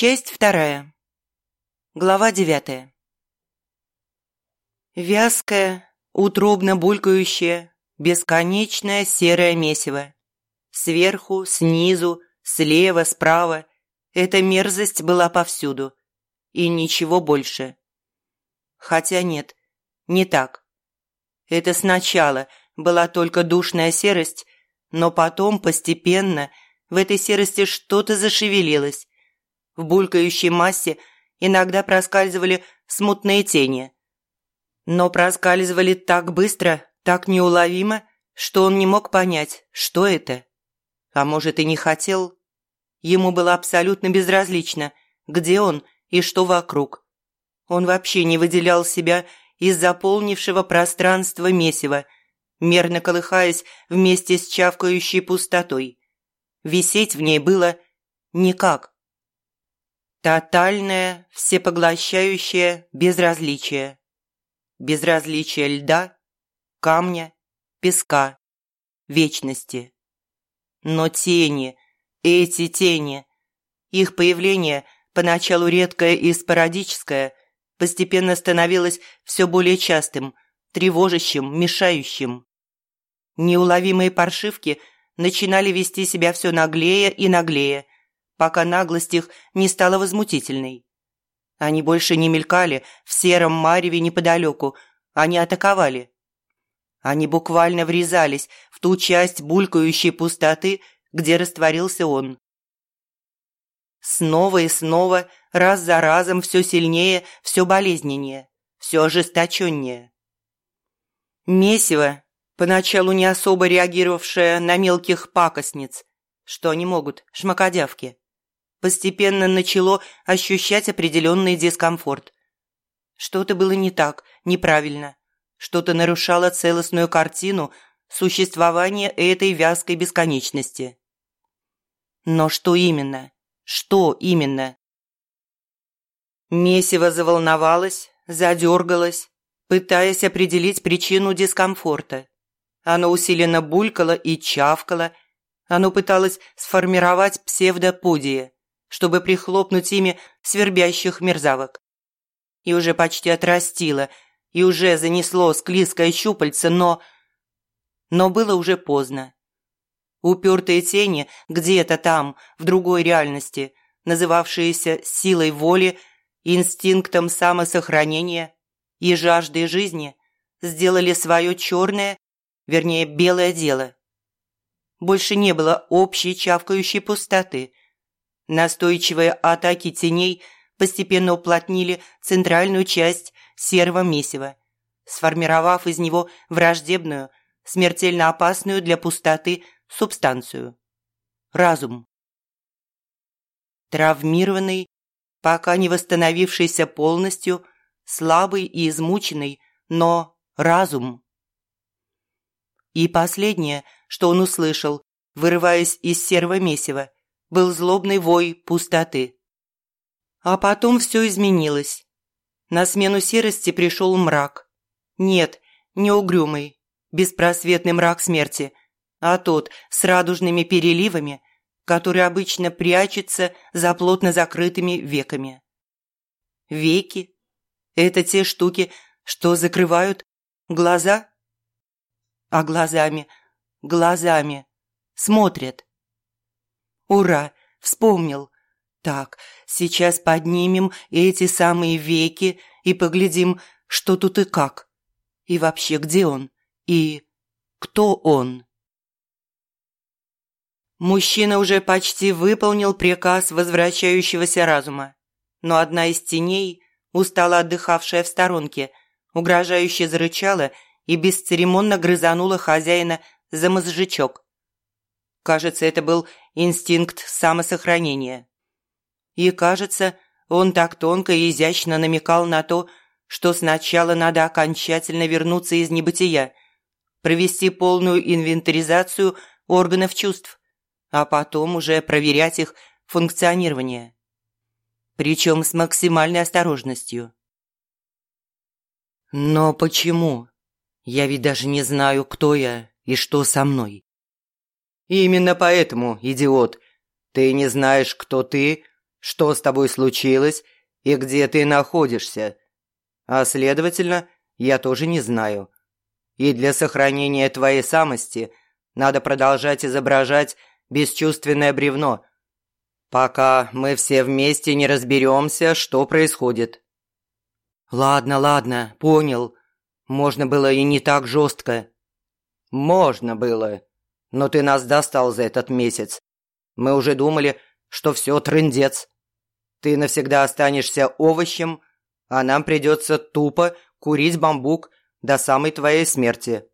Часть вторая. Глава девятая. Вязкое, утробно булькающее, бесконечное серое месиво. Сверху, снизу, слева, справа. Эта мерзость была повсюду. И ничего больше. Хотя нет, не так. Это сначала была только душная серость, но потом постепенно в этой серости что-то зашевелилось. В булькающей массе иногда проскальзывали смутные тени. Но проскальзывали так быстро, так неуловимо, что он не мог понять, что это. А может и не хотел. Ему было абсолютно безразлично, где он и что вокруг. Он вообще не выделял себя из заполнившего пространства месива, мерно колыхаясь вместе с чавкающей пустотой. Висеть в ней было никак. Тотальное, всепоглощающее безразличие. Безразличие льда, камня, песка, вечности. Но тени, эти тени, их появление, поначалу редкое и спорадическое, постепенно становилось все более частым, тревожащим, мешающим. Неуловимые паршивки начинали вести себя все наглее и наглее, пока наглость их не стала возмутительной. Они больше не мелькали в сером мареве неподалеку, они атаковали. Они буквально врезались в ту часть булькающей пустоты, где растворился он. Снова и снова, раз за разом, все сильнее, все болезненнее, все ожесточеннее. Месиво, поначалу не особо реагировавшее на мелких пакостниц, что они могут, шмакодявки, постепенно начало ощущать определенный дискомфорт. Что-то было не так, неправильно. Что-то нарушало целостную картину существования этой вязкой бесконечности. Но что именно? Что именно? Месиво заволновалось, задергалось, пытаясь определить причину дискомфорта. Оно усиленно булькало и чавкало. Оно пыталось сформировать псевдоподии, чтобы прихлопнуть ими свербящих мерзавок. И уже почти отрастило, и уже занесло склизкое щупальце, но... Но было уже поздно. Упертые тени где-то там, в другой реальности, называвшиеся силой воли, инстинктом самосохранения и жаждой жизни, сделали свое черное, вернее белое дело. Больше не было общей чавкающей пустоты. Настойчивые атаки теней постепенно уплотнили центральную часть серого месива, сформировав из него враждебную, смертельно опасную для пустоты субстанцию. Разум. Травмированный, пока не восстановившийся полностью, слабый и измученный, но разум. И последнее, что он услышал, вырываясь из серого месива, был злобный вой пустоты. А потом все изменилось. На смену серости пришел мрак. Нет, не угрюмый, беспросветный мрак смерти, а тот с радужными переливами, который обычно прячется за плотно закрытыми веками. Веки – это те штуки, что закрывают глаза, а глазами, глазами смотрят. Ура, вспомнил. Так, сейчас поднимем эти самые веки и поглядим, что тут и как. И вообще, где он? И кто он? Мужчина уже почти выполнил приказ возвращающегося разума. Но одна из теней, устало отдыхавшая в сторонке, угрожающе зарычала и бесцеремонно грызанула хозяина за мозжечок. Кажется, это был инстинкт самосохранения. И, кажется, он так тонко и изящно намекал на то, что сначала надо окончательно вернуться из небытия, провести полную инвентаризацию органов чувств, а потом уже проверять их функционирование. Причем с максимальной осторожностью. Но почему? Я ведь даже не знаю, кто я и что со мной. Именно поэтому, идиот, ты не знаешь, кто ты, что с тобой случилось и где ты находишься. А следовательно, я тоже не знаю. И для сохранения твоей самости надо продолжать изображать бесчувственное бревно, пока мы все вместе не разберемся, что происходит. Ладно, ладно, понял. Можно было и не так жестко. Можно было. Но ты нас достал за этот месяц. Мы уже думали, что все трындец. Ты навсегда останешься овощем, а нам придется тупо курить бамбук до самой твоей смерти.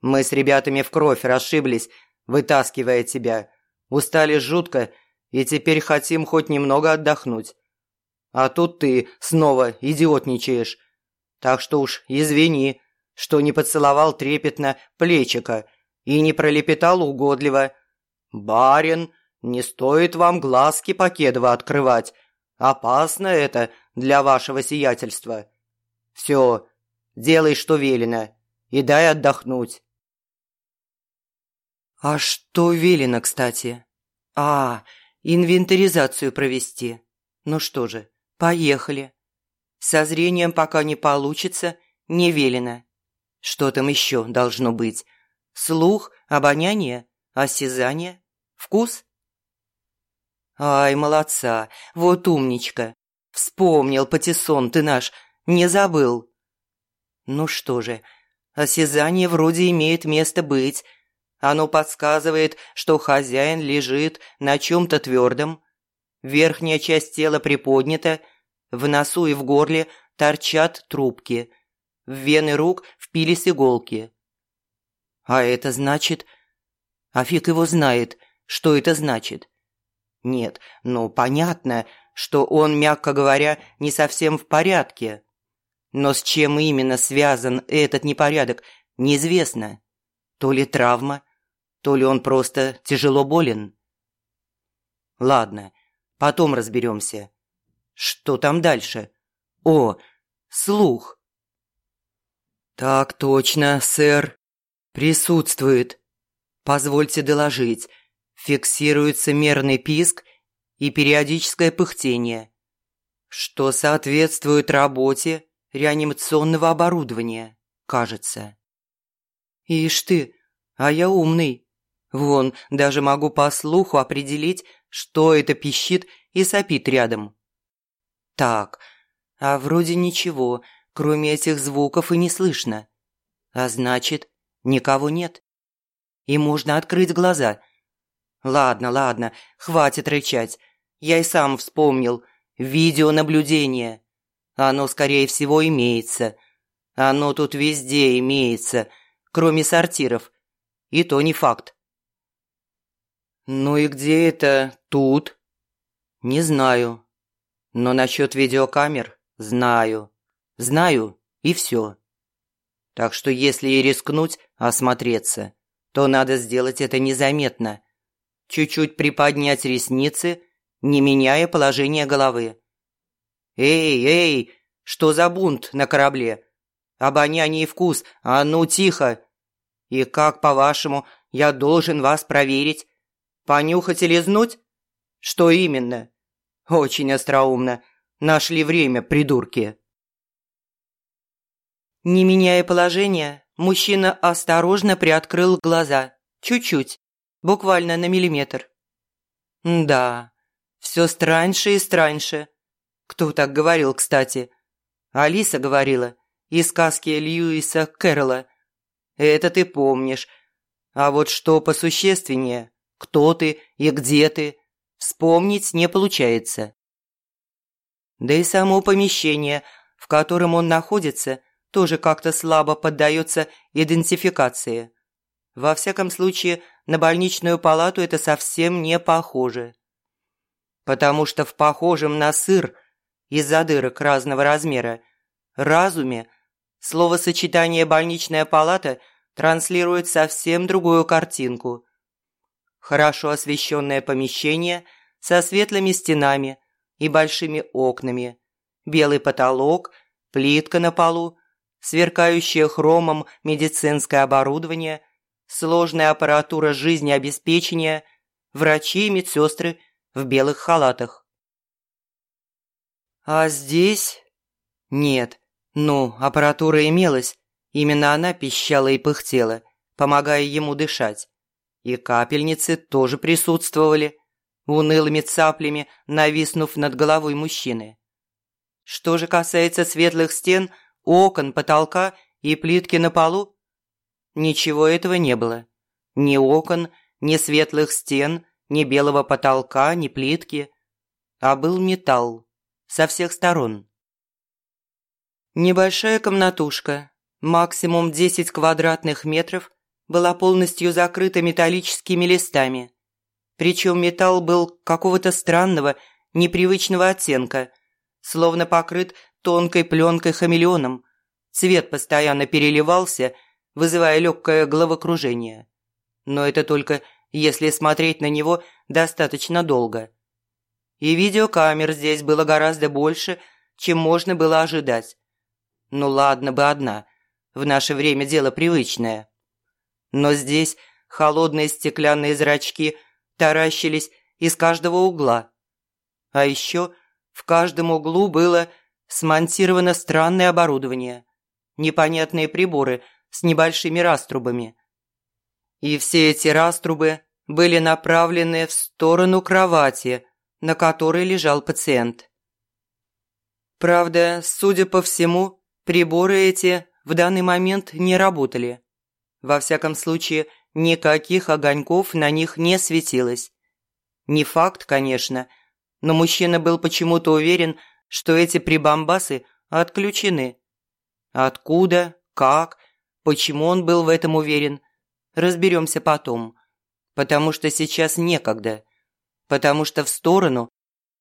Мы с ребятами в кровь расшиблись, вытаскивая тебя. Устали жутко и теперь хотим хоть немного отдохнуть. А тут ты снова идиотничаешь. Так что уж извини, что не поцеловал трепетно плечика и не пролепетал угодливо. «Барин, не стоит вам глазки Покедова открывать. Опасно это для вашего сиятельства. Все, делай, что велено, и дай отдохнуть». «А что велено, кстати?» «А, инвентаризацию провести. Ну что же, поехали. Со зрением пока не получится, не велено. Что там еще должно быть? Слух, обоняние, осязание, вкус?» «Ай, молодца, вот умничка. Вспомнил, Патиссон, ты наш, не забыл». «Ну что же, осязание вроде имеет место быть. Оно подсказывает, что хозяин лежит на чем-то твердом. Верхняя часть тела приподнята, в носу и в горле торчат трубки. В вены рук впились иголки. А это значит... А фиг его знает, что это значит. Нет, ну понятно, что он, мягко говоря, не совсем в порядке. Но с чем именно связан этот непорядок, неизвестно. То ли травма, то ли он просто тяжело болен. Ладно, потом разберемся. Что там дальше? О, слух. Так точно, сэр. Присутствует. Позвольте доложить фиксируется мерный писк и периодическое пыхтение, что соответствует работе реанимационного оборудования, кажется. Ишь ты, а я умный. Вон, даже могу по слуху определить, что это пищит и сопит рядом. Так, а вроде ничего, кроме этих звуков и не слышно. А значит, никого нет. И можно открыть глаза – Ладно, ладно, хватит рычать. Я и сам вспомнил. Видеонаблюдение. Оно, скорее всего, имеется. Оно тут везде имеется, кроме сортиров. И то не факт. Ну и где это тут? Не знаю. Но насчет видеокамер знаю. Знаю и все. Так что если и рискнуть осмотреться, то надо сделать это незаметно чуть-чуть приподнять ресницы, не меняя положение головы. «Эй, эй, что за бунт на корабле? Обоняние и вкус, а ну тихо! И как, по-вашему, я должен вас проверить? Понюхать и лизнуть? Что именно? Очень остроумно. Нашли время, придурки!» Не меняя положения, мужчина осторожно приоткрыл глаза. Чуть-чуть буквально на миллиметр. Да, все страньше и страньше. Кто так говорил, кстати? Алиса говорила из сказки Льюиса Кэрролла. Это ты помнишь. А вот что посущественнее, кто ты и где ты, вспомнить не получается. Да и само помещение, в котором он находится, тоже как-то слабо поддается идентификации. Во всяком случае, на больничную палату это совсем не похоже. Потому что в похожем на сыр из-за дырок разного размера разуме словосочетание «больничная палата» транслирует совсем другую картинку. Хорошо освещенное помещение со светлыми стенами и большими окнами, белый потолок, плитка на полу, сверкающее хромом медицинское оборудование – сложная аппаратура жизнеобеспечения, врачи и медсестры в белых халатах. А здесь? Нет. Ну, аппаратура имелась. Именно она пищала и пыхтела, помогая ему дышать. И капельницы тоже присутствовали, унылыми цаплями нависнув над головой мужчины. Что же касается светлых стен, окон, потолка и плитки на полу, ничего этого не было. Ни окон, ни светлых стен, ни белого потолка, ни плитки. А был металл со всех сторон. Небольшая комнатушка, максимум 10 квадратных метров, была полностью закрыта металлическими листами. Причем металл был какого-то странного, непривычного оттенка, словно покрыт тонкой пленкой-хамелеоном. Цвет постоянно переливался, вызывая легкое головокружение. Но это только если смотреть на него достаточно долго. И видеокамер здесь было гораздо больше, чем можно было ожидать. Ну ладно бы одна, в наше время дело привычное. Но здесь холодные стеклянные зрачки таращились из каждого угла. А еще в каждом углу было смонтировано странное оборудование, непонятные приборы с небольшими раструбами. И все эти раструбы были направлены в сторону кровати, на которой лежал пациент. Правда, судя по всему, приборы эти в данный момент не работали. Во всяком случае, никаких огоньков на них не светилось. Не факт, конечно, но мужчина был почему-то уверен, что эти прибамбасы отключены. Откуда, как, почему он был в этом уверен, разберемся потом. Потому что сейчас некогда. Потому что в сторону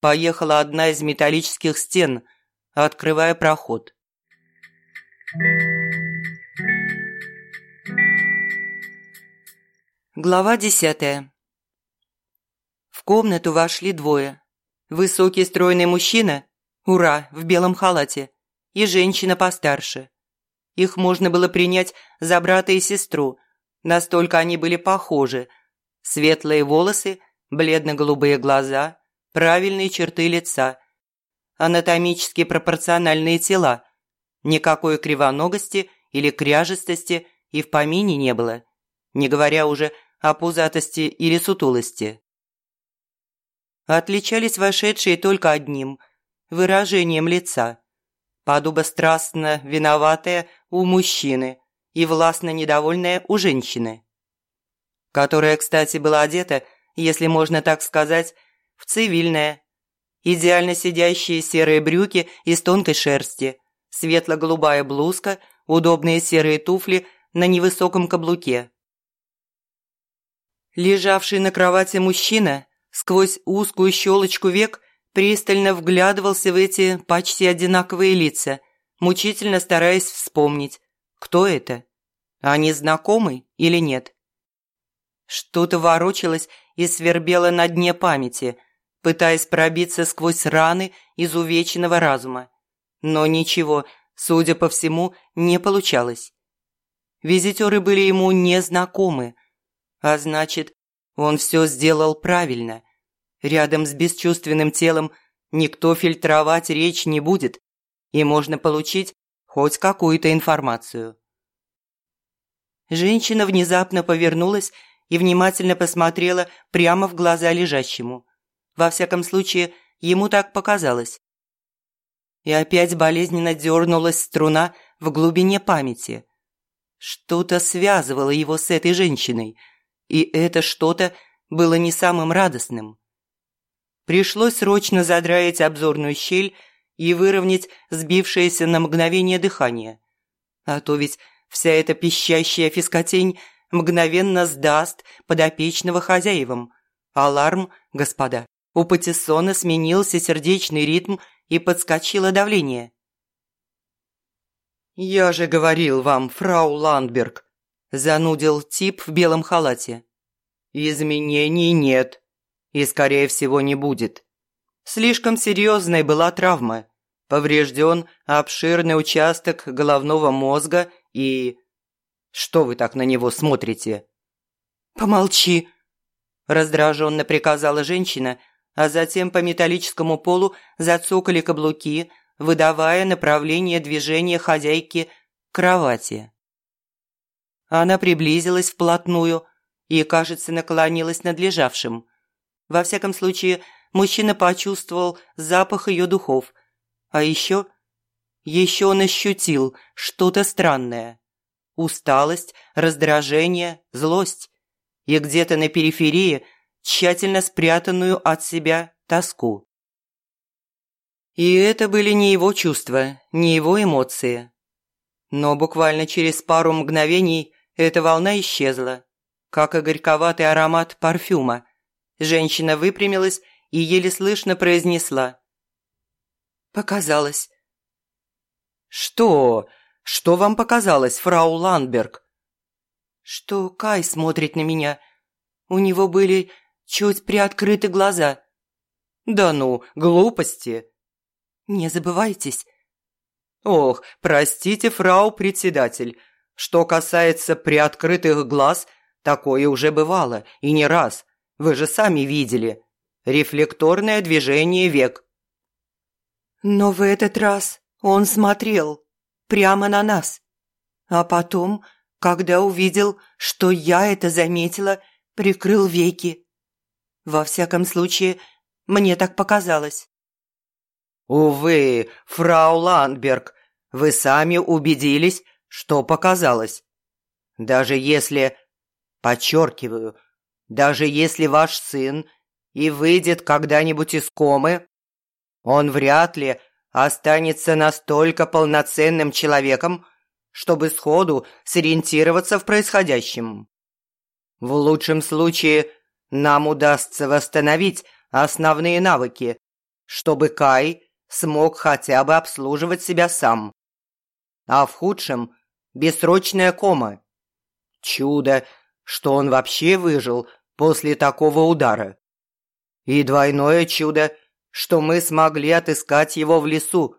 поехала одна из металлических стен, открывая проход. Глава десятая. В комнату вошли двое. Высокий стройный мужчина, ура, в белом халате, и женщина постарше. Их можно было принять за брата и сестру, настолько они были похожи. Светлые волосы, бледно-голубые глаза, правильные черты лица, анатомически пропорциональные тела. Никакой кривоногости или кряжестости и в помине не было, не говоря уже о пузатости или сутулости. Отличались вошедшие только одним – выражением лица. Подобострастно виноватая у мужчины и властно недовольная у женщины. Которая, кстати, была одета, если можно так сказать, в цивильное. Идеально сидящие серые брюки из тонкой шерсти, светло-голубая блузка, удобные серые туфли на невысоком каблуке. Лежавший на кровати мужчина сквозь узкую щелочку век пристально вглядывался в эти почти одинаковые лица, мучительно стараясь вспомнить, кто это, они знакомы или нет. Что-то ворочалось и свербело на дне памяти, пытаясь пробиться сквозь раны изувеченного разума. Но ничего, судя по всему, не получалось. Визитеры были ему незнакомы, а значит, он все сделал правильно. Рядом с бесчувственным телом никто фильтровать речь не будет, и можно получить хоть какую-то информацию. Женщина внезапно повернулась и внимательно посмотрела прямо в глаза лежащему. Во всяком случае, ему так показалось. И опять болезненно дернулась струна в глубине памяти. Что-то связывало его с этой женщиной – и это что-то было не самым радостным. Пришлось срочно задраить обзорную щель и выровнять сбившееся на мгновение дыхание. А то ведь вся эта пищащая фискотень мгновенно сдаст подопечного хозяевам. Аларм, господа. У Патиссона сменился сердечный ритм и подскочило давление. «Я же говорил вам, фрау Ландберг, занудил тип в белом халате. «Изменений нет. И, скорее всего, не будет. Слишком серьезной была травма. Поврежден обширный участок головного мозга и... Что вы так на него смотрите?» «Помолчи!» – раздраженно приказала женщина, а затем по металлическому полу зацокали каблуки, выдавая направление движения хозяйки к кровати. Она приблизилась вплотную и, кажется, наклонилась над лежавшим. Во всяком случае, мужчина почувствовал запах ее духов. А еще... Еще он ощутил что-то странное. Усталость, раздражение, злость. И где-то на периферии тщательно спрятанную от себя тоску. И это были не его чувства, не его эмоции. Но буквально через пару мгновений эта волна исчезла, как и горьковатый аромат парфюма. Женщина выпрямилась и еле слышно произнесла. «Показалось». «Что? Что вам показалось, фрау Ландберг?» «Что Кай смотрит на меня. У него были чуть приоткрыты глаза». «Да ну, глупости!» «Не забывайтесь». «Ох, простите, фрау председатель. Что касается приоткрытых глаз, такое уже бывало, и не раз. Вы же сами видели. Рефлекторное движение век». «Но в этот раз он смотрел прямо на нас. А потом, когда увидел, что я это заметила, прикрыл веки. Во всяком случае, мне так показалось». «Увы, фрау Ландберг, вы сами убедились, что показалось. Даже если, подчеркиваю, даже если ваш сын и выйдет когда-нибудь из комы, он вряд ли останется настолько полноценным человеком, чтобы сходу сориентироваться в происходящем. В лучшем случае нам удастся восстановить основные навыки, чтобы Кай смог хотя бы обслуживать себя сам. А в худшем бессрочная кома. Чудо, что он вообще выжил после такого удара. И двойное чудо, что мы смогли отыскать его в лесу.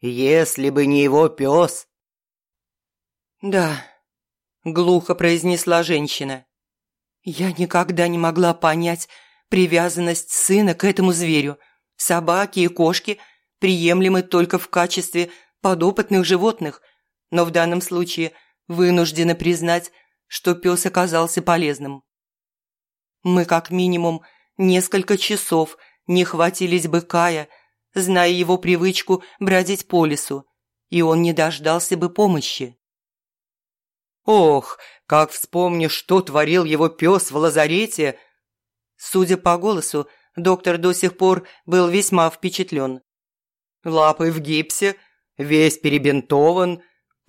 Если бы не его пес. «Да», – глухо произнесла женщина. «Я никогда не могла понять привязанность сына к этому зверю. Собаки и кошки приемлемы только в качестве подопытных животных – но в данном случае вынуждены признать, что пес оказался полезным. Мы как минимум несколько часов не хватились бы Кая, зная его привычку бродить по лесу, и он не дождался бы помощи. Ох, как вспомню, что творил его пес в лазарете! Судя по голосу, доктор до сих пор был весьма впечатлен. Лапы в гипсе, весь перебинтован,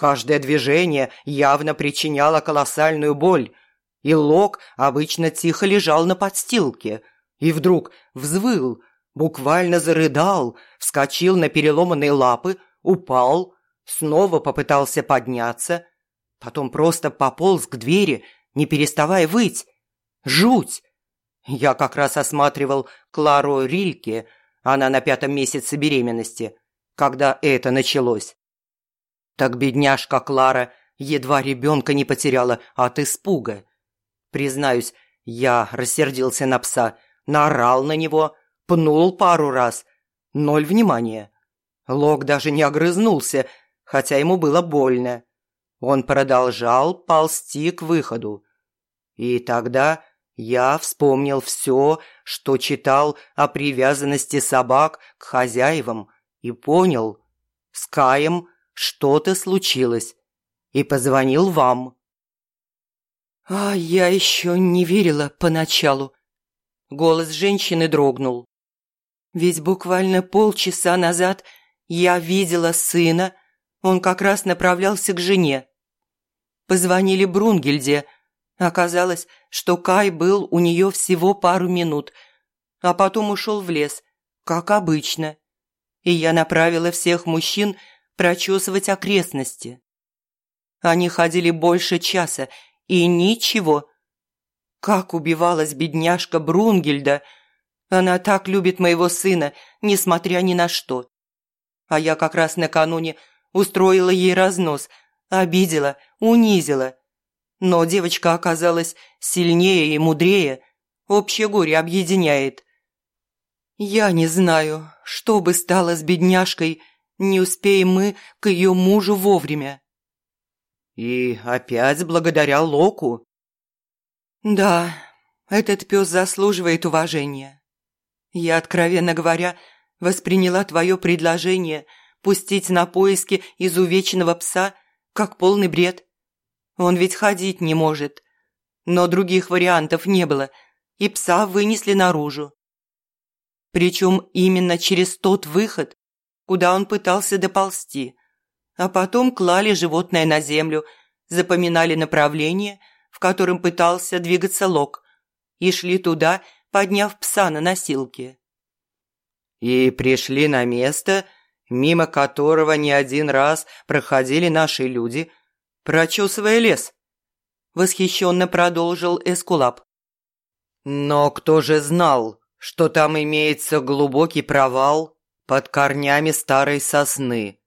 Каждое движение явно причиняло колоссальную боль, и Лок обычно тихо лежал на подстилке и вдруг взвыл, буквально зарыдал, вскочил на переломанные лапы, упал, снова попытался подняться, потом просто пополз к двери, не переставая выть. Жуть! Я как раз осматривал Клару Рильке, она на пятом месяце беременности, когда это началось. Так бедняжка Клара едва ребенка не потеряла от испуга. Признаюсь, я рассердился на пса, наорал на него, пнул пару раз. Ноль внимания. Лок даже не огрызнулся, хотя ему было больно. Он продолжал ползти к выходу. И тогда я вспомнил все, что читал о привязанности собак к хозяевам, и понял, с Каем что-то случилось, и позвонил вам». «А я еще не верила поначалу». Голос женщины дрогнул. «Ведь буквально полчаса назад я видела сына, он как раз направлялся к жене. Позвонили Брунгельде. Оказалось, что Кай был у нее всего пару минут, а потом ушел в лес, как обычно. И я направила всех мужчин прочесывать окрестности. Они ходили больше часа, и ничего. Как убивалась бедняжка Брунгельда. Она так любит моего сына, несмотря ни на что. А я как раз накануне устроила ей разнос, обидела, унизила. Но девочка оказалась сильнее и мудрее. Общее горе объединяет. Я не знаю, что бы стало с бедняжкой, не успеем мы к ее мужу вовремя. И опять благодаря Локу? Да, этот пес заслуживает уважения. Я, откровенно говоря, восприняла твое предложение пустить на поиски изувеченного пса как полный бред. Он ведь ходить не может. Но других вариантов не было, и пса вынесли наружу. Причем именно через тот выход, куда он пытался доползти. А потом клали животное на землю, запоминали направление, в котором пытался двигаться Лок, и шли туда, подняв пса на носилки. И пришли на место, мимо которого не один раз проходили наши люди, прочесывая лес. Восхищенно продолжил Эскулап. Но кто же знал, что там имеется глубокий провал под корнями старой сосны?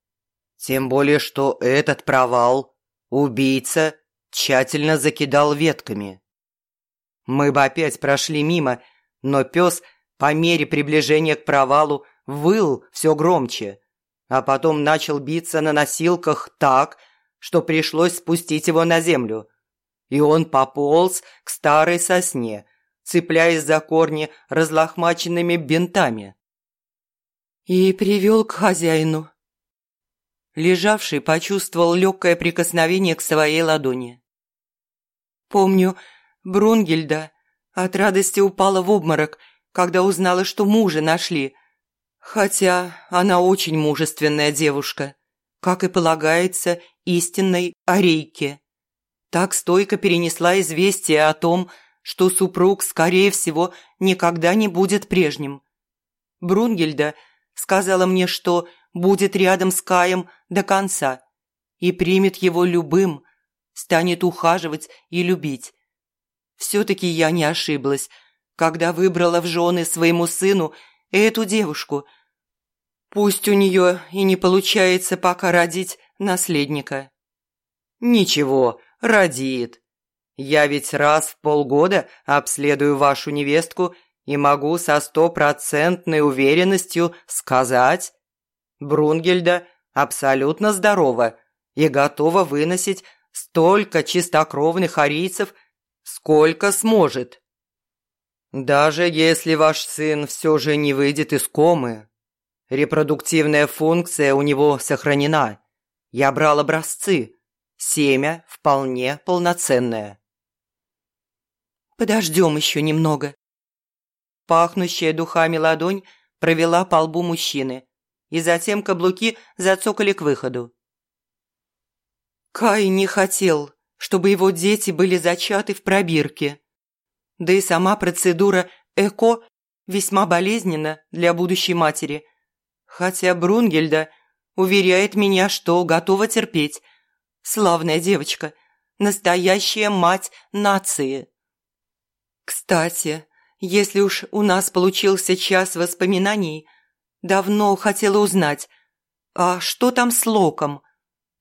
Тем более, что этот провал убийца тщательно закидал ветками. Мы бы опять прошли мимо, но пес по мере приближения к провалу выл все громче, а потом начал биться на носилках так, что пришлось спустить его на землю. И он пополз к старой сосне, цепляясь за корни разлохмаченными бинтами. И привел к хозяину. Лежавший почувствовал легкое прикосновение к своей ладони. Помню, Брунгельда от радости упала в обморок, когда узнала, что мужа нашли – Хотя она очень мужественная девушка, как и полагается истинной арейке. Так стойко перенесла известие о том, что супруг, скорее всего, никогда не будет прежним. Брунгельда сказала мне, что будет рядом с Каем до конца и примет его любым, станет ухаживать и любить. Все-таки я не ошиблась, когда выбрала в жены своему сыну эту девушку – Пусть у нее и не получается пока родить наследника. Ничего, родит. Я ведь раз в полгода обследую вашу невестку и могу со стопроцентной уверенностью сказать, Брунгельда абсолютно здорова и готова выносить столько чистокровных арийцев, сколько сможет. Даже если ваш сын все же не выйдет из комы, Репродуктивная функция у него сохранена. Я брал образцы. Семя вполне полноценное. Подождем еще немного. Пахнущая духами ладонь провела по лбу мужчины, и затем каблуки зацокали к выходу. Кай не хотел, чтобы его дети были зачаты в пробирке. Да и сама процедура ЭКО весьма болезненна для будущей матери – Хотя Брунгельда уверяет меня, что готова терпеть. Славная девочка, настоящая мать нации. Кстати, если уж у нас получился час воспоминаний, давно хотела узнать, а что там с Локом?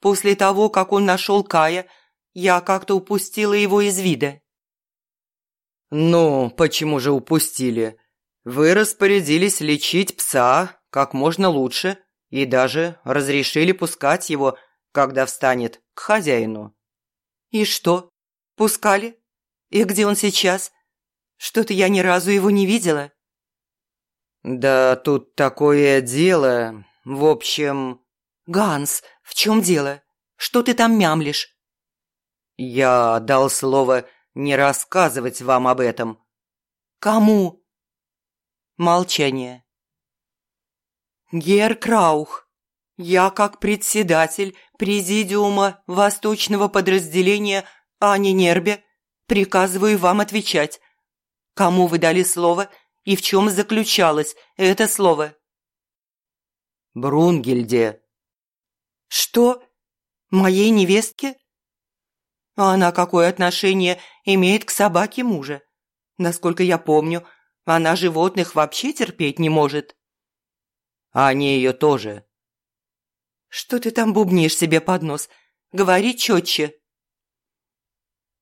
После того, как он нашел Кая, я как-то упустила его из вида. «Ну, почему же упустили? Вы распорядились лечить пса, как можно лучше и даже разрешили пускать его, когда встанет, к хозяину. «И что? Пускали? И где он сейчас? Что-то я ни разу его не видела». «Да тут такое дело. В общем...» «Ганс, в чем дело? Что ты там мямлишь?» «Я дал слово не рассказывать вам об этом». «Кому?» Молчание. Гер Краух, я как председатель президиума восточного подразделения Ани Нербе приказываю вам отвечать. Кому вы дали слово и в чем заключалось это слово? Брунгельде. Что? Моей невестке? А она какое отношение имеет к собаке мужа? Насколько я помню, она животных вообще терпеть не может а они ее тоже. Что ты там бубнишь себе под нос? Говори четче.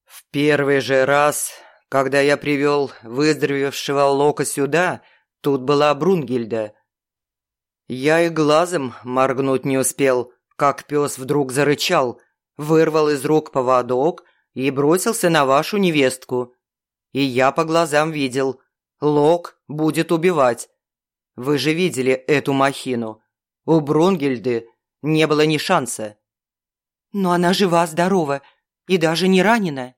В первый же раз, когда я привел выздоровевшего Лока сюда, тут была Брунгильда. Я и глазом моргнуть не успел, как пес вдруг зарычал, вырвал из рук поводок и бросился на вашу невестку. И я по глазам видел, Лок будет убивать. Вы же видели эту махину. У Брунгельды не было ни шанса. Но она жива-здорова и даже не ранена.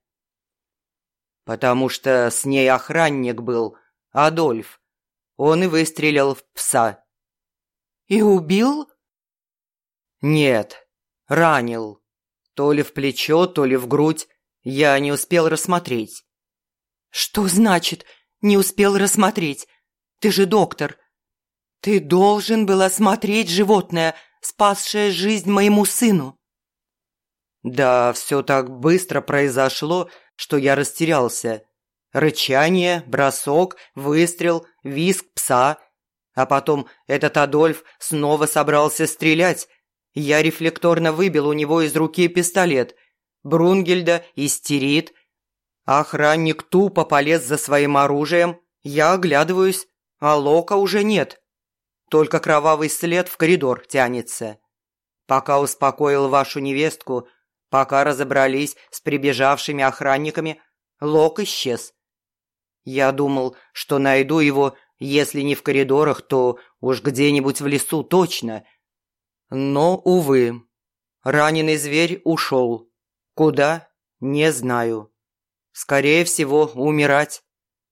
Потому что с ней охранник был, Адольф. Он и выстрелил в пса. И убил? Нет, ранил. То ли в плечо, то ли в грудь. Я не успел рассмотреть. Что значит «не успел рассмотреть»? Ты же доктор. Ты должен был осмотреть животное, спасшее жизнь моему сыну. Да, все так быстро произошло, что я растерялся. Рычание, бросок, выстрел, визг пса. А потом этот Адольф снова собрался стрелять. Я рефлекторно выбил у него из руки пистолет. Брунгельда истерит. Охранник тупо полез за своим оружием. Я оглядываюсь, а Лока уже нет. Только кровавый след в коридор тянется. Пока успокоил вашу невестку, пока разобрались с прибежавшими охранниками, Лок исчез. Я думал, что найду его, если не в коридорах, то уж где-нибудь в лесу точно. Но, увы, раненый зверь ушел. Куда? Не знаю. Скорее всего, умирать,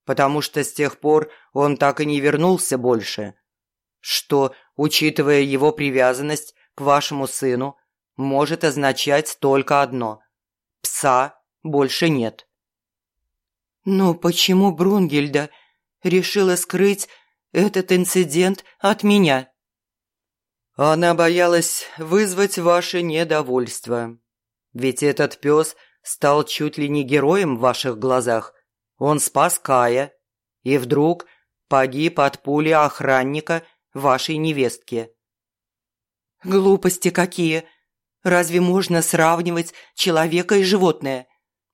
потому что с тех пор он так и не вернулся больше что, учитывая его привязанность к вашему сыну, может означать только одно – пса больше нет. Но почему Брунгельда решила скрыть этот инцидент от меня? Она боялась вызвать ваше недовольство. Ведь этот пес стал чуть ли не героем в ваших глазах. Он спас Кая и вдруг погиб от пули охранника вашей невестке». «Глупости какие! Разве можно сравнивать человека и животное?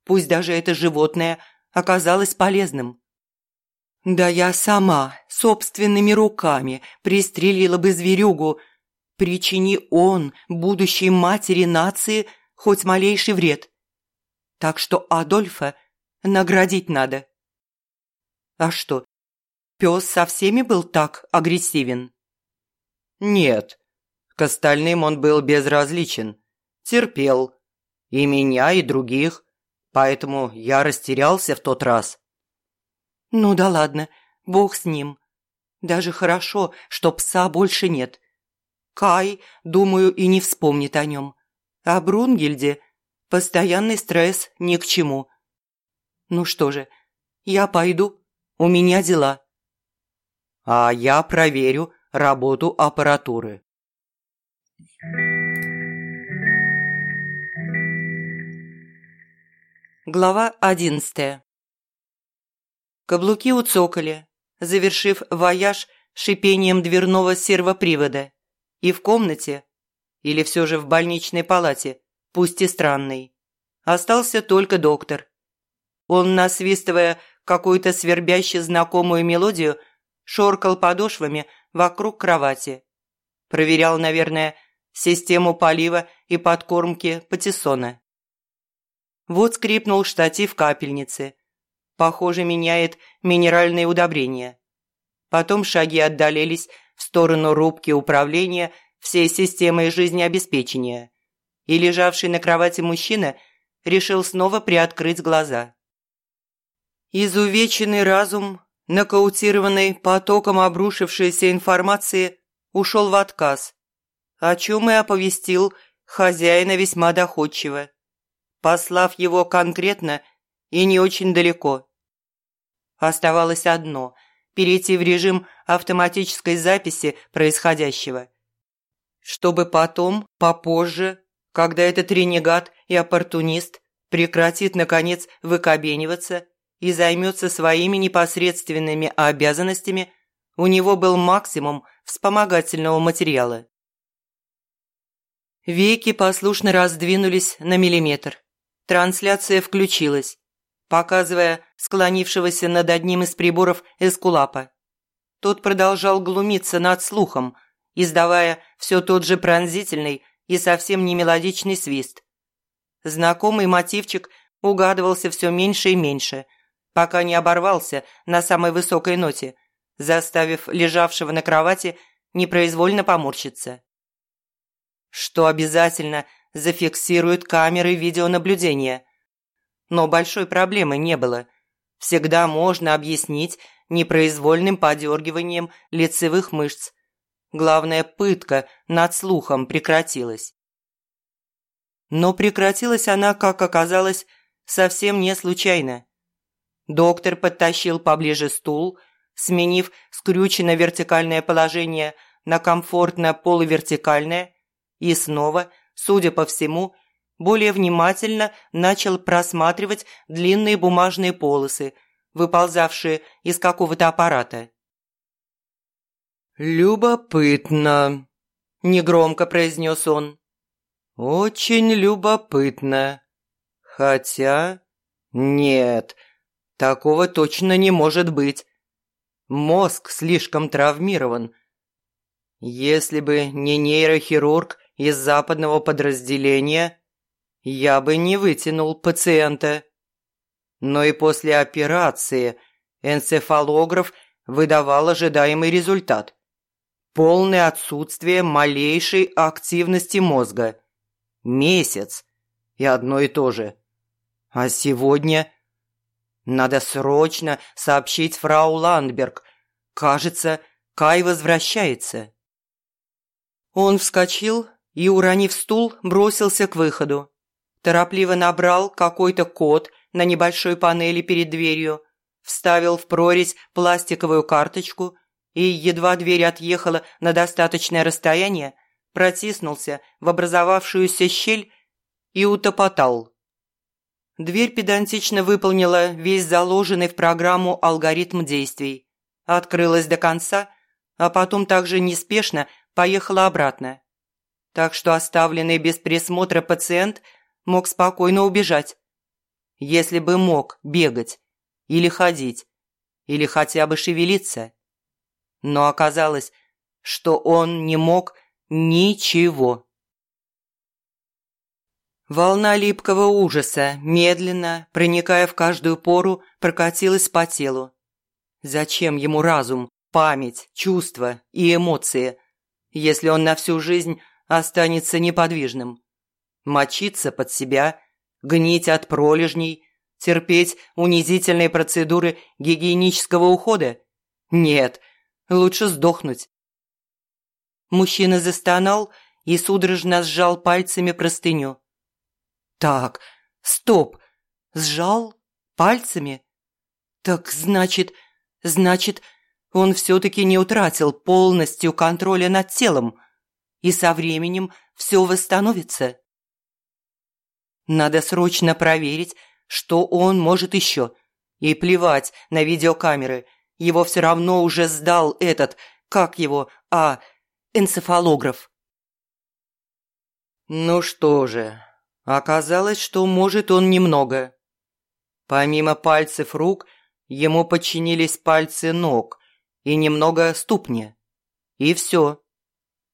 Пусть даже это животное оказалось полезным». «Да я сама собственными руками пристрелила бы зверюгу, причини он будущей матери нации хоть малейший вред. Так что Адольфа наградить надо». «А что, Пес со всеми был так агрессивен? Нет. К остальным он был безразличен. Терпел. И меня, и других. Поэтому я растерялся в тот раз. Ну да ладно, бог с ним. Даже хорошо, что пса больше нет. Кай, думаю, и не вспомнит о нем. А Брунгельде постоянный стресс ни к чему. Ну что же, я пойду, у меня дела а я проверю работу аппаратуры. Глава одиннадцатая Каблуки уцокали, завершив вояж шипением дверного сервопривода. И в комнате, или все же в больничной палате, пусть и странной, остался только доктор. Он, насвистывая какую-то свербяще знакомую мелодию, шоркал подошвами вокруг кровати. Проверял, наверное, систему полива и подкормки патиссона. Вот скрипнул штатив капельницы. Похоже, меняет минеральные удобрения. Потом шаги отдалились в сторону рубки управления всей системой жизнеобеспечения. И лежавший на кровати мужчина решил снова приоткрыть глаза. Изувеченный разум нокаутированный потоком обрушившейся информации, ушел в отказ, о чем и оповестил хозяина весьма доходчиво, послав его конкретно и не очень далеко. Оставалось одно – перейти в режим автоматической записи происходящего, чтобы потом, попозже, когда этот ренегат и оппортунист прекратит, наконец, выкобениваться – и займется своими непосредственными обязанностями, у него был максимум вспомогательного материала. Веки послушно раздвинулись на миллиметр. Трансляция включилась, показывая склонившегося над одним из приборов эскулапа. тот продолжал глумиться над слухом, издавая все тот же пронзительный и совсем не мелодичный свист. Знакомый мотивчик угадывался все меньше и меньше, пока не оборвался на самой высокой ноте, заставив лежавшего на кровати непроизвольно поморщиться. Что обязательно зафиксируют камеры видеонаблюдения. Но большой проблемы не было. Всегда можно объяснить непроизвольным подергиванием лицевых мышц. Главная пытка над слухом прекратилась. Но прекратилась она, как оказалось, совсем не случайно. Доктор подтащил поближе стул, сменив скрюченное вертикальное положение на комфортное полувертикальное, и снова, судя по всему, более внимательно начал просматривать длинные бумажные полосы, выползавшие из какого-то аппарата. «Любопытно», – негромко произнес он. «Очень любопытно. Хотя... Нет, такого точно не может быть. Мозг слишком травмирован. Если бы не нейрохирург из западного подразделения, я бы не вытянул пациента. Но и после операции энцефалограф выдавал ожидаемый результат. Полное отсутствие малейшей активности мозга. Месяц. И одно и то же. А сегодня... Надо срочно сообщить фрау Ландберг. Кажется, Кай возвращается. Он вскочил и, уронив стул, бросился к выходу. Торопливо набрал какой-то код на небольшой панели перед дверью, вставил в прорезь пластиковую карточку и, едва дверь отъехала на достаточное расстояние, протиснулся в образовавшуюся щель и утопотал. Дверь педантично выполнила весь заложенный в программу алгоритм действий, открылась до конца, а потом также неспешно поехала обратно. Так что оставленный без присмотра пациент мог спокойно убежать. Если бы мог бегать, или ходить, или хотя бы шевелиться. Но оказалось, что он не мог ничего. Волна липкого ужаса, медленно, проникая в каждую пору, прокатилась по телу. Зачем ему разум, память, чувства и эмоции, если он на всю жизнь останется неподвижным? Мочиться под себя, гнить от пролежней, терпеть унизительные процедуры гигиенического ухода? Нет, лучше сдохнуть. Мужчина застонал и судорожно сжал пальцами простыню. Так, стоп. Сжал? Пальцами? Так значит, значит, он все-таки не утратил полностью контроля над телом. И со временем все восстановится. Надо срочно проверить, что он может еще. И плевать на видеокамеры. Его все равно уже сдал этот, как его, а, энцефалограф. Ну что же, Оказалось, что может он немного. Помимо пальцев рук, ему подчинились пальцы ног и немного ступни. И все.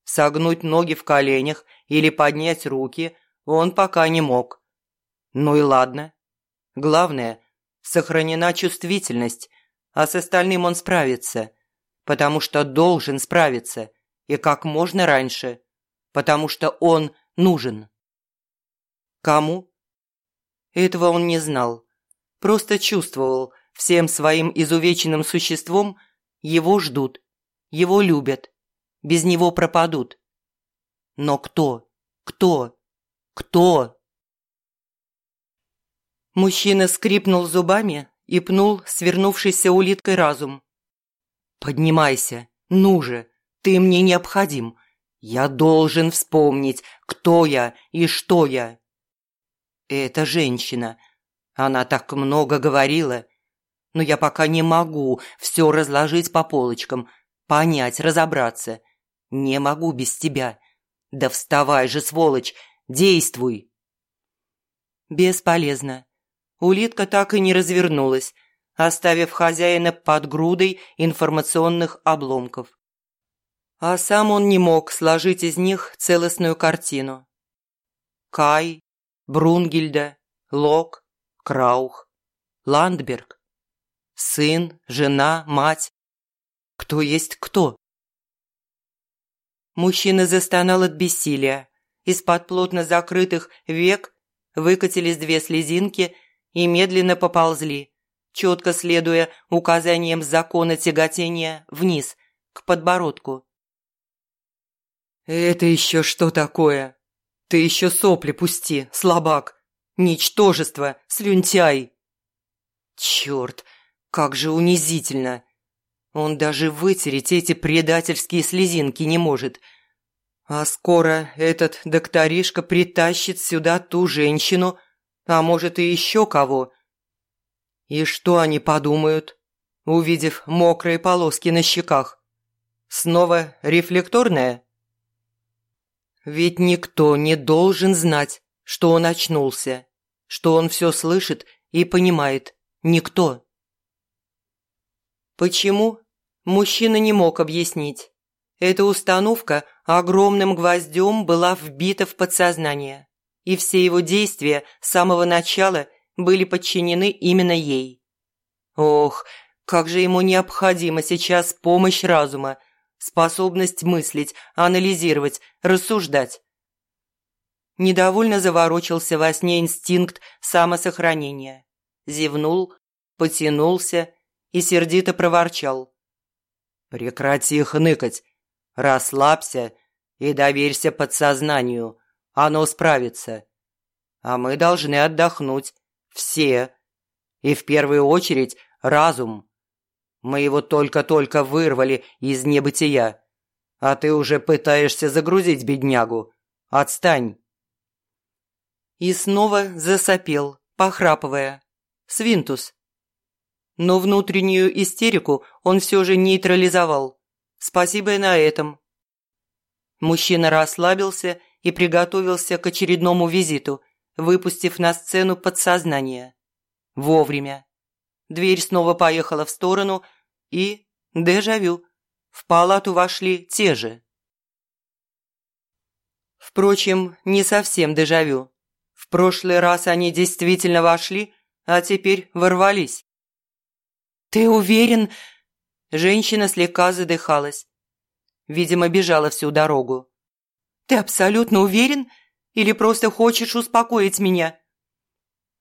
Согнуть ноги в коленях или поднять руки он пока не мог. Ну и ладно. Главное, сохранена чувствительность, а с остальным он справится, потому что должен справиться, и как можно раньше, потому что он нужен. Кому? Этого он не знал. Просто чувствовал всем своим изувеченным существом, его ждут, его любят, без него пропадут. Но кто? Кто? Кто? Мужчина скрипнул зубами и пнул свернувшийся улиткой разум. «Поднимайся, ну же, ты мне необходим. Я должен вспомнить, кто я и что я». Это женщина. Она так много говорила. Но я пока не могу все разложить по полочкам, понять, разобраться. Не могу без тебя. Да вставай же, сволочь, действуй. Бесполезно. Улитка так и не развернулась, оставив хозяина под грудой информационных обломков. А сам он не мог сложить из них целостную картину. Кай, Брунгильда, Лок, Краух, Ландберг. Сын, жена, мать. Кто есть кто? Мужчина застонал от бессилия. Из-под плотно закрытых век выкатились две слезинки и медленно поползли, четко следуя указаниям закона тяготения вниз, к подбородку. «Это еще что такое? Ты еще сопли пусти, слабак! Ничтожество, слюнтяй!» «Черт, как же унизительно!» Он даже вытереть эти предательские слезинки не может. А скоро этот докторишка притащит сюда ту женщину, а может и еще кого. И что они подумают, увидев мокрые полоски на щеках? Снова рефлекторная? Ведь никто не должен знать, что он очнулся, что он все слышит и понимает. Никто. Почему мужчина не мог объяснить. Эта установка огромным гвоздем была вбита в подсознание, и все его действия с самого начала были подчинены именно ей. Ох, как же ему необходима сейчас помощь разума, способность мыслить, анализировать, рассуждать. Недовольно заворочился во сне инстинкт самосохранения. Зевнул, потянулся и сердито проворчал. «Прекрати хныкать, расслабься и доверься подсознанию, оно справится. А мы должны отдохнуть, все, и в первую очередь разум. Мы его только-только вырвали из небытия, а ты уже пытаешься загрузить беднягу. Отстань!» И снова засопел, похрапывая. «Свинтус, но внутреннюю истерику он все же нейтрализовал. Спасибо и на этом. Мужчина расслабился и приготовился к очередному визиту, выпустив на сцену подсознание. Вовремя. Дверь снова поехала в сторону и... Дежавю. В палату вошли те же. Впрочем, не совсем дежавю. В прошлый раз они действительно вошли, а теперь ворвались. «Ты уверен?» Женщина слегка задыхалась. Видимо, бежала всю дорогу. «Ты абсолютно уверен? Или просто хочешь успокоить меня?»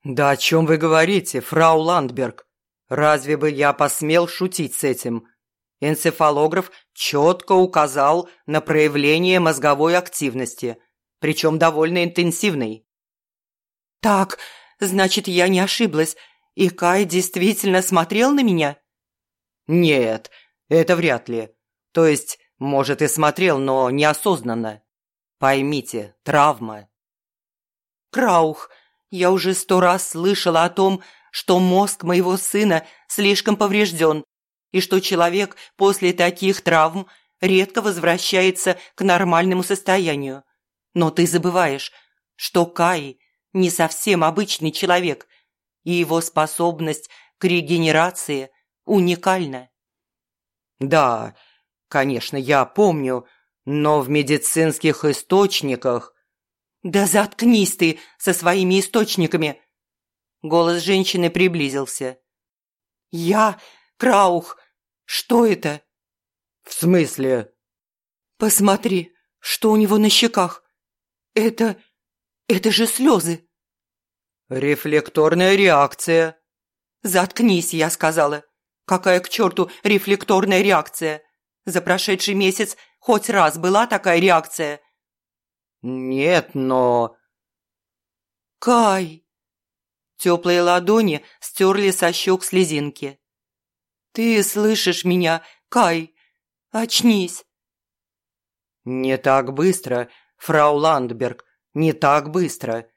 «Да о чем вы говорите, фрау Ландберг? Разве бы я посмел шутить с этим?» Энцефалограф четко указал на проявление мозговой активности, причем довольно интенсивной. «Так, значит, я не ошиблась. И Кай действительно смотрел на меня? Нет, это вряд ли. То есть, может, и смотрел, но неосознанно. Поймите, травма. Краух, я уже сто раз слышала о том, что мозг моего сына слишком поврежден, и что человек после таких травм редко возвращается к нормальному состоянию. Но ты забываешь, что Кай не совсем обычный человек, и его способность к регенерации уникальна. Да, конечно, я помню, но в медицинских источниках... Да заткнись ты со своими источниками! Голос женщины приблизился. Я? Краух? Что это? В смысле? Посмотри, что у него на щеках. Это... это же слезы. «Рефлекторная реакция». «Заткнись», я сказала. «Какая к черту рефлекторная реакция? За прошедший месяц хоть раз была такая реакция?» «Нет, но...» «Кай!» Теплые ладони стерли со щек слезинки. «Ты слышишь меня, Кай? Очнись!» «Не так быстро, фрау Ландберг, не так быстро.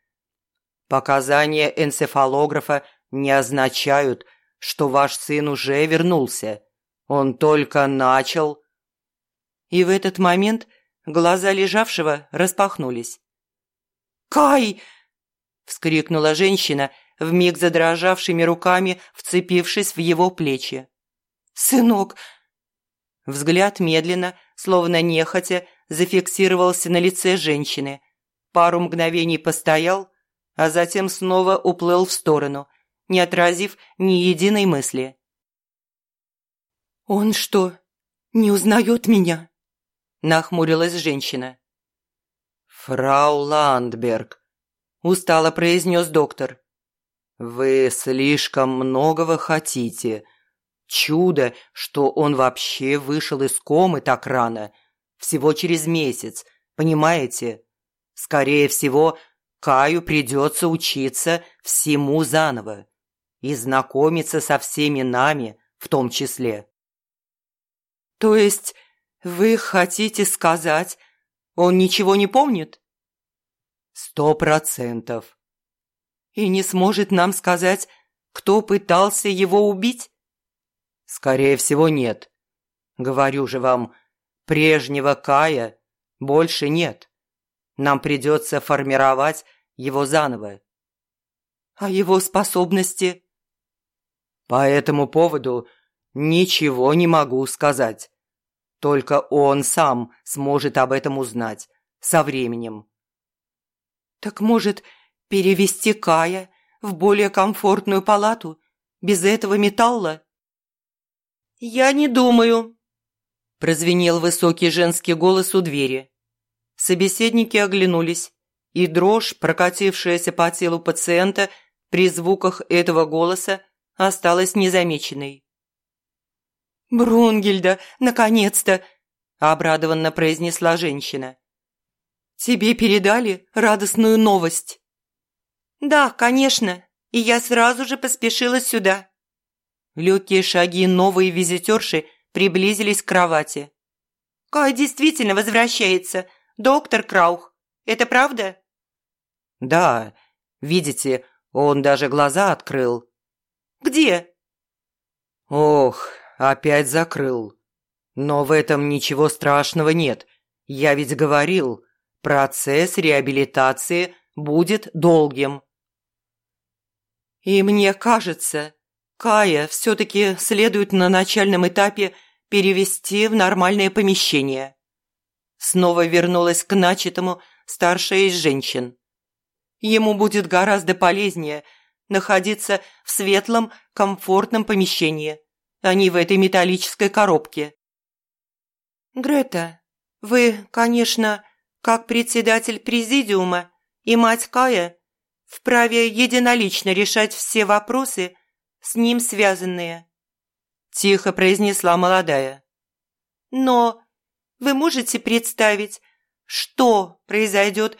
Показания энцефалографа не означают, что ваш сын уже вернулся. Он только начал...» И в этот момент глаза лежавшего распахнулись. «Кай!» – вскрикнула женщина, вмиг задрожавшими руками вцепившись в его плечи. «Сынок!» Взгляд медленно, словно нехотя, зафиксировался на лице женщины. Пару мгновений постоял, а затем снова уплыл в сторону, не отразив ни единой мысли. «Он что, не узнает меня?» – нахмурилась женщина. «Фрау Ландберг», – устало произнес доктор. «Вы слишком многого хотите. Чудо, что он вообще вышел из комы так рано, всего через месяц, понимаете? Скорее всего, Каю придется учиться всему заново и знакомиться со всеми нами в том числе». «То есть вы хотите сказать, он ничего не помнит?» «Сто процентов». «И не сможет нам сказать, кто пытался его убить?» «Скорее всего, нет. Говорю же вам, прежнего Кая больше нет. Нам придется формировать его заново». «А его способности?» «По этому поводу ничего не могу сказать. Только он сам сможет об этом узнать со временем. «Так, может, перевести Кая в более комфортную палату, без этого металла?» «Я не думаю», – прозвенел высокий женский голос у двери. Собеседники оглянулись, и дрожь, прокатившаяся по телу пациента при звуках этого голоса, осталась незамеченной. «Брунгельда, наконец-то!» – обрадованно произнесла женщина. «Тебе передали радостную новость?» «Да, конечно, и я сразу же поспешила сюда». Легкие шаги новой визитерши приблизились к кровати. «Кай действительно возвращается, доктор Краух. Это правда?» «Да, видите, он даже глаза открыл». «Где?» «Ох, опять закрыл. Но в этом ничего страшного нет. Я ведь говорил, процесс реабилитации будет долгим. И мне кажется, Кая все-таки следует на начальном этапе перевести в нормальное помещение. Снова вернулась к начатому старшая из женщин. Ему будет гораздо полезнее находиться в светлом, комфортном помещении – а не в этой металлической коробке. «Грета, вы, конечно, как председатель президиума и мать Кая, вправе единолично решать все вопросы, с ним связанные», – тихо произнесла молодая. «Но вы можете представить, что произойдет,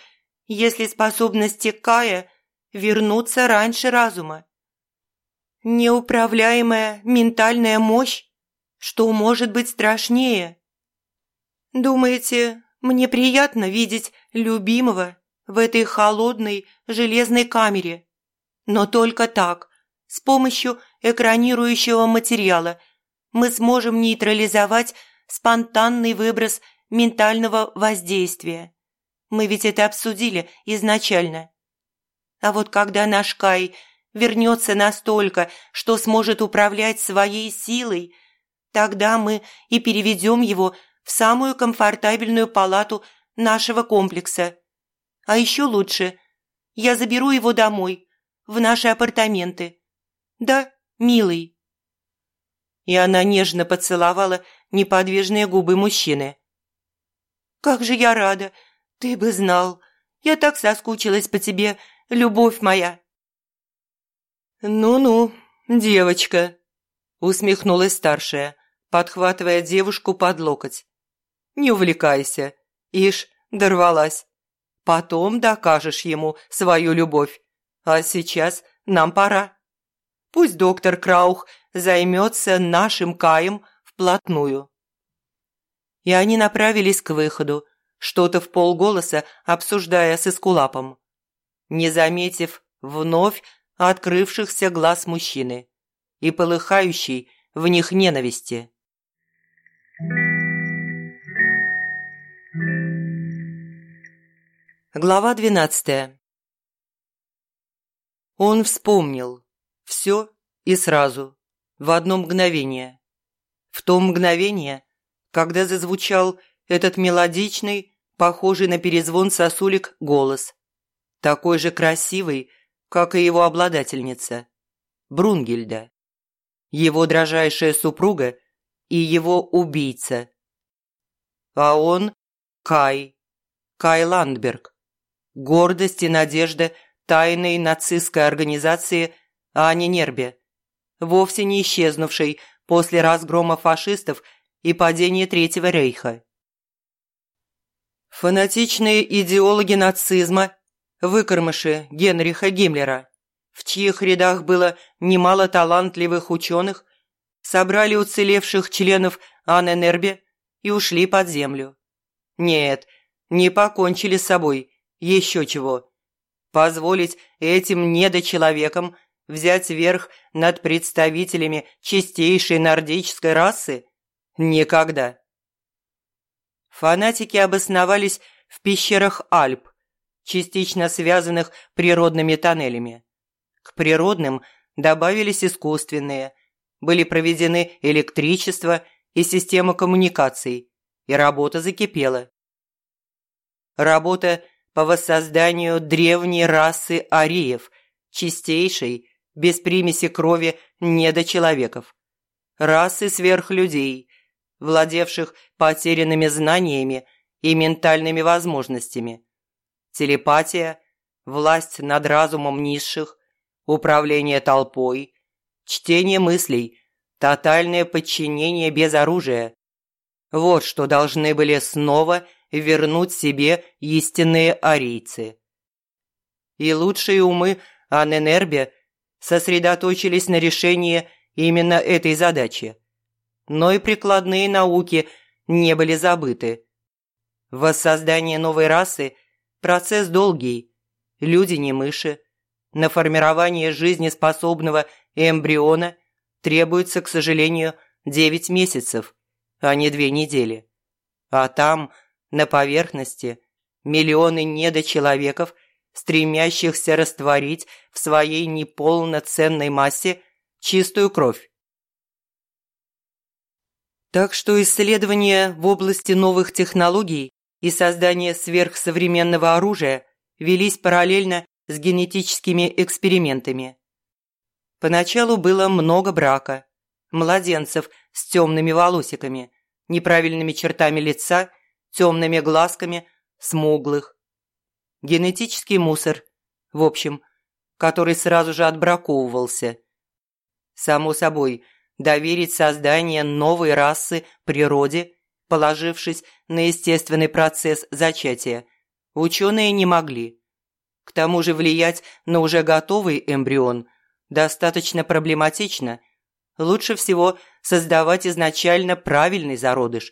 если способности Кая вернутся раньше разума? Неуправляемая ментальная мощь? Что может быть страшнее? Думаете, мне приятно видеть любимого в этой холодной железной камере? Но только так, с помощью экранирующего материала, мы сможем нейтрализовать спонтанный выброс ментального воздействия. Мы ведь это обсудили изначально. А вот когда наш Кай вернется настолько, что сможет управлять своей силой, тогда мы и переведем его в самую комфортабельную палату нашего комплекса. А еще лучше, я заберу его домой, в наши апартаменты. Да, милый?» И она нежно поцеловала неподвижные губы мужчины. «Как же я рада! Ты бы знал! Я так соскучилась по тебе, любовь моя!» «Ну-ну, девочка», – усмехнулась старшая, подхватывая девушку под локоть. «Не увлекайся, ишь, дорвалась. Потом докажешь ему свою любовь, а сейчас нам пора. Пусть доктор Краух займется нашим Каем вплотную». И они направились к выходу, что-то в полголоса обсуждая с Искулапом. Не заметив вновь открывшихся глаз мужчины и полыхающей в них ненависти. Глава двенадцатая Он вспомнил. Все и сразу. В одно мгновение. В то мгновение, когда зазвучал этот мелодичный, похожий на перезвон сосулек голос. Такой же красивый, как и его обладательница. Брунгельда. Его дрожайшая супруга и его убийца. А он – Кай. Кай Ландберг. Гордость и надежда тайной нацистской организации Ани Нербе, вовсе не исчезнувшей после разгрома фашистов и падения Третьего рейха. Фанатичные идеологи нацизма, выкормыши Генриха Гиммлера, в чьих рядах было немало талантливых ученых, собрали уцелевших членов Анненербе и ушли под землю. Нет, не покончили с собой, еще чего. Позволить этим недочеловекам взять верх над представителями чистейшей нордической расы? Никогда. Фанатики обосновались в пещерах Альп, частично связанных природными тоннелями. К природным добавились искусственные, были проведены электричество и система коммуникаций, и работа закипела. Работа по воссозданию древней расы ариев, чистейшей, без примеси крови недочеловеков. Расы сверхлюдей, владевших потерянными знаниями и ментальными возможностями. Телепатия, власть над разумом низших, управление толпой, чтение мыслей, тотальное подчинение без оружия. Вот что должны были снова вернуть себе истинные арийцы. И лучшие умы Анненербе сосредоточились на решении именно этой задачи. Но и прикладные науки не были забыты. Воссоздание новой расы – процесс долгий. Люди не мыши. На формирование жизнеспособного эмбриона требуется, к сожалению, 9 месяцев, а не 2 недели. А там, на поверхности, миллионы недочеловеков, стремящихся растворить в своей неполноценной массе чистую кровь. Так что исследования в области новых технологий и создание сверхсовременного оружия велись параллельно с генетическими экспериментами. Поначалу было много брака, младенцев с темными волосиками, неправильными чертами лица, темными глазками, смуглых. Генетический мусор, в общем, который сразу же отбраковывался. Само собой, доверить создание новой расы природе, положившись на естественный процесс зачатия, ученые не могли. К тому же влиять на уже готовый эмбрион достаточно проблематично. Лучше всего создавать изначально правильный зародыш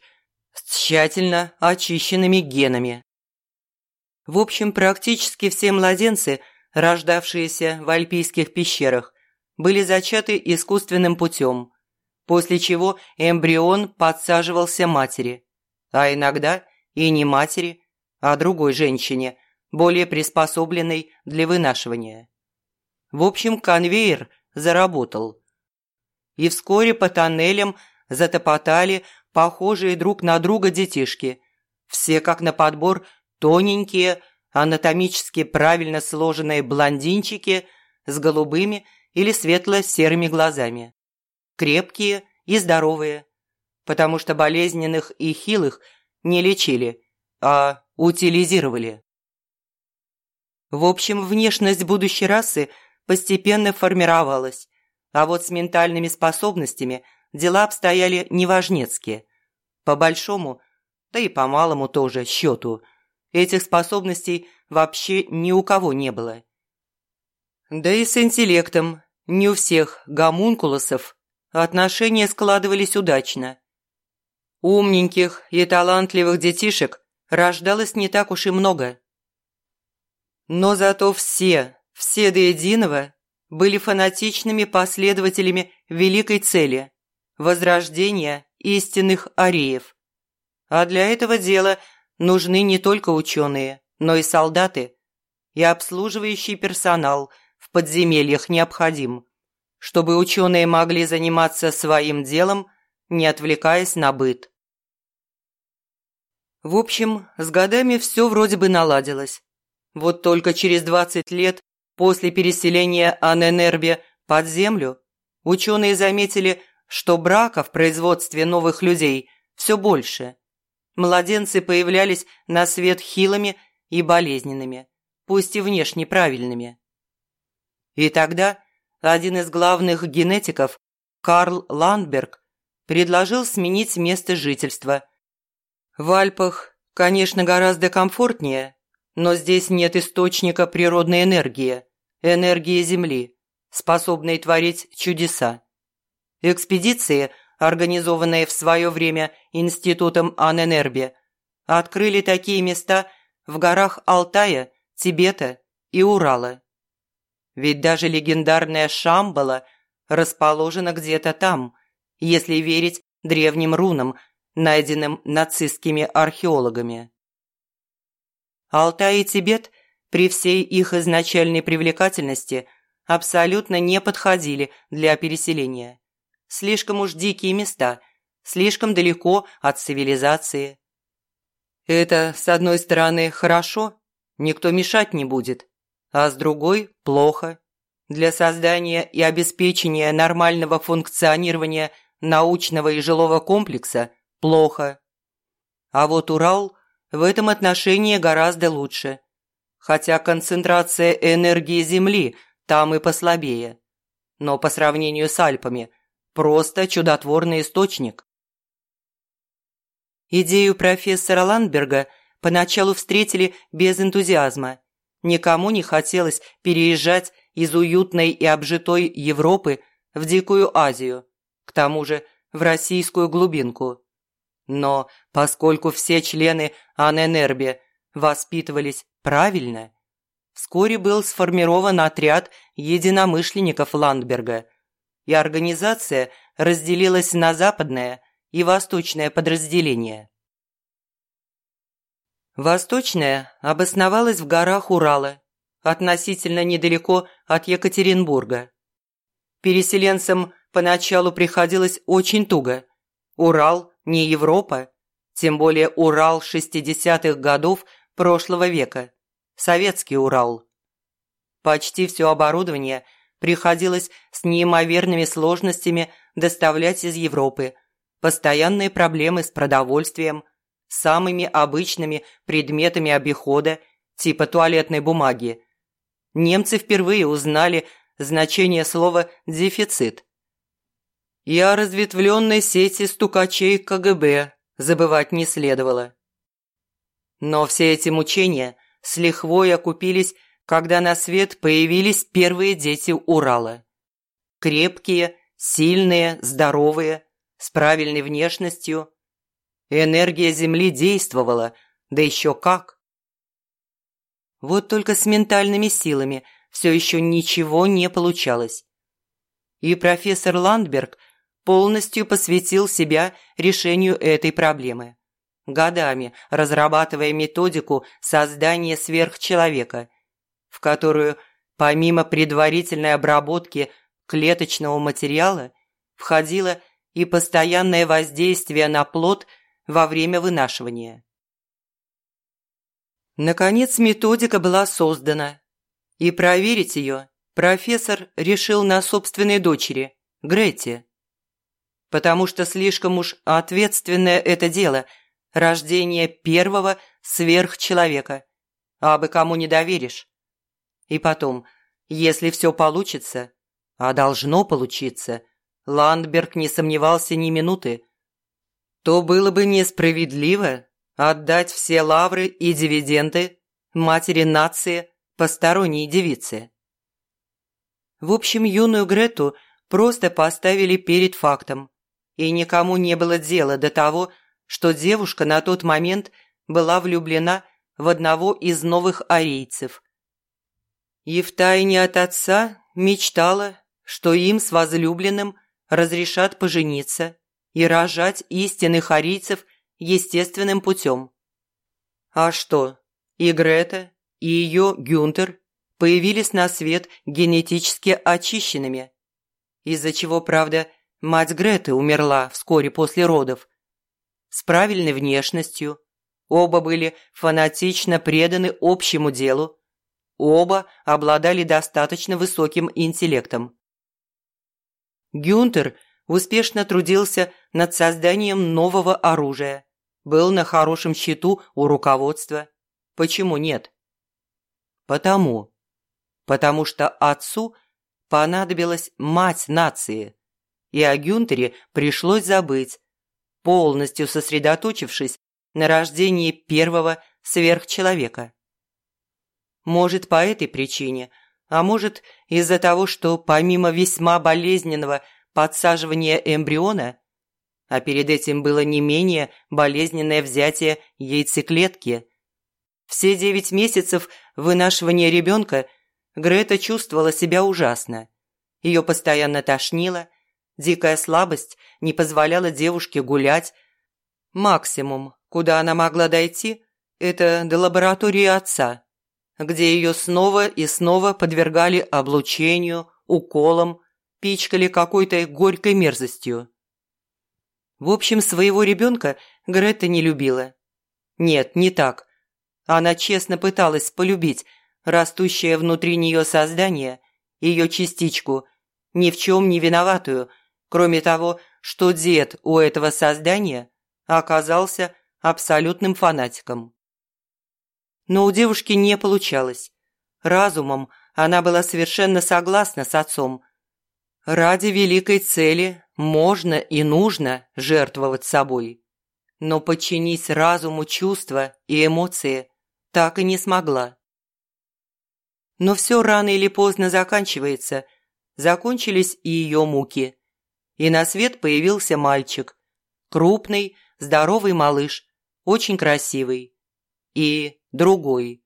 с тщательно очищенными генами. В общем, практически все младенцы, рождавшиеся в альпийских пещерах, были зачаты искусственным путем, после чего эмбрион подсаживался матери, а иногда и не матери, а другой женщине, более приспособленной для вынашивания. В общем, конвейер заработал. И вскоре по тоннелям затопотали похожие друг на друга детишки. Все как на подбор тоненькие, анатомически правильно сложенные блондинчики с голубыми или светло-серыми глазами. Крепкие и здоровые, потому что болезненных и хилых не лечили, а утилизировали. В общем, внешность будущей расы постепенно формировалась, а вот с ментальными способностями дела обстояли неважнецки. По большому, да и по малому тоже счету, этих способностей вообще ни у кого не было. Да и с интеллектом не у всех гомункулосов отношения складывались удачно. Умненьких и талантливых детишек рождалось не так уж и много. Но зато все, все до единого, были фанатичными последователями великой цели – возрождения истинных ариев. А для этого дела нужны не только ученые, но и солдаты, и обслуживающий персонал – подземельях необходим, чтобы ученые могли заниматься своим делом, не отвлекаясь на быт. В общем, с годами все вроде бы наладилось. Вот только через 20 лет после переселения Аненербе под землю ученые заметили, что брака в производстве новых людей все больше. Младенцы появлялись на свет хилыми и болезненными, пусть и внешне правильными. И тогда один из главных генетиков, Карл Ландберг, предложил сменить место жительства. В Альпах, конечно, гораздо комфортнее, но здесь нет источника природной энергии, энергии Земли, способной творить чудеса. Экспедиции, организованные в свое время Институтом Аненербе, открыли такие места в горах Алтая, Тибета и Урала. Ведь даже легендарная Шамбала расположена где-то там, если верить древним рунам, найденным нацистскими археологами. Алтай и Тибет при всей их изначальной привлекательности абсолютно не подходили для переселения. Слишком уж дикие места, слишком далеко от цивилизации. Это, с одной стороны, хорошо, никто мешать не будет, а с другой – плохо. Для создания и обеспечения нормального функционирования научного и жилого комплекса – плохо. А вот Урал в этом отношении гораздо лучше. Хотя концентрация энергии Земли там и послабее. Но по сравнению с Альпами – просто чудотворный источник. Идею профессора Ландберга поначалу встретили без энтузиазма. Никому не хотелось переезжать из уютной и обжитой Европы в Дикую Азию, к тому же в российскую глубинку. Но поскольку все члены Аненербе воспитывались правильно, вскоре был сформирован отряд единомышленников Ландберга, и организация разделилась на западное и восточное подразделение. Восточное обосновалось в горах Урала, относительно недалеко от Екатеринбурга. Переселенцам поначалу приходилось очень туго. Урал не Европа, тем более Урал 60-х годов прошлого века, советский Урал. Почти все оборудование приходилось с неимоверными сложностями доставлять из Европы – постоянные проблемы с продовольствием, самыми обычными предметами обихода, типа туалетной бумаги. Немцы впервые узнали значение слова «дефицит». И о разветвленной сети стукачей КГБ забывать не следовало. Но все эти мучения с лихвой окупились, когда на свет появились первые дети Урала. Крепкие, сильные, здоровые, с правильной внешностью. Энергия Земли действовала, да еще как. Вот только с ментальными силами все еще ничего не получалось. И профессор Ландберг полностью посвятил себя решению этой проблемы, годами разрабатывая методику создания сверхчеловека, в которую, помимо предварительной обработки клеточного материала, входила и постоянное воздействие на плод во время вынашивания. Наконец методика была создана, и проверить ее профессор решил на собственной дочери, Грете. Потому что слишком уж ответственное это дело – рождение первого сверхчеловека, а бы кому не доверишь. И потом, если все получится, а должно получиться – Ландберг не сомневался ни минуты. То было бы несправедливо отдать все лавры и дивиденды матери нации посторонней девице. В общем, юную Грету просто поставили перед фактом, и никому не было дела до того, что девушка на тот момент была влюблена в одного из новых арийцев. И втайне от отца мечтала, что им с возлюбленным – разрешат пожениться и рожать истинных арийцев естественным путем. А что, и Грета, и ее Гюнтер появились на свет генетически очищенными, из-за чего, правда, мать Греты умерла вскоре после родов. С правильной внешностью, оба были фанатично преданы общему делу, оба обладали достаточно высоким интеллектом. Гюнтер успешно трудился над созданием нового оружия, был на хорошем счету у руководства. Почему нет? Потому. Потому что отцу понадобилась мать нации, и о Гюнтере пришлось забыть, полностью сосредоточившись на рождении первого сверхчеловека. Может, по этой причине, а может, из-за того, что помимо весьма болезненного подсаживания эмбриона, а перед этим было не менее болезненное взятие яйцеклетки, все девять месяцев вынашивания ребенка Грета чувствовала себя ужасно. Ее постоянно тошнило, дикая слабость не позволяла девушке гулять. Максимум, куда она могла дойти, это до лаборатории отца, где ее снова и снова подвергали облучению, уколам, пичкали какой-то горькой мерзостью. В общем, своего ребенка Грета не любила. Нет, не так. Она честно пыталась полюбить растущее внутри нее создание, ее частичку, ни в чем не виноватую, кроме того, что дед у этого создания оказался абсолютным фанатиком. Но у девушки не получалось. Разумом она была совершенно согласна с отцом. Ради великой цели можно и нужно жертвовать собой. Но подчинить разуму чувства и эмоции так и не смогла. Но все рано или поздно заканчивается. Закончились и ее муки. И на свет появился мальчик. Крупный, здоровый малыш, очень красивый. И другой.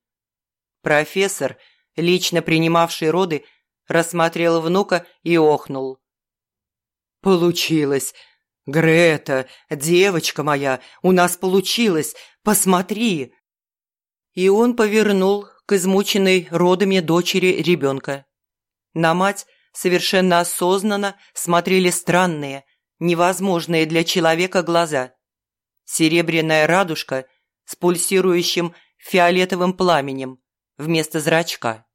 Профессор, лично принимавший роды, рассмотрел внука и охнул. «Получилось! Грета, девочка моя, у нас получилось! Посмотри!» И он повернул к измученной родами дочери ребенка. На мать совершенно осознанно смотрели странные, невозможные для человека глаза. Серебряная радужка с пульсирующим фиолетовым пламенем вместо зрачка.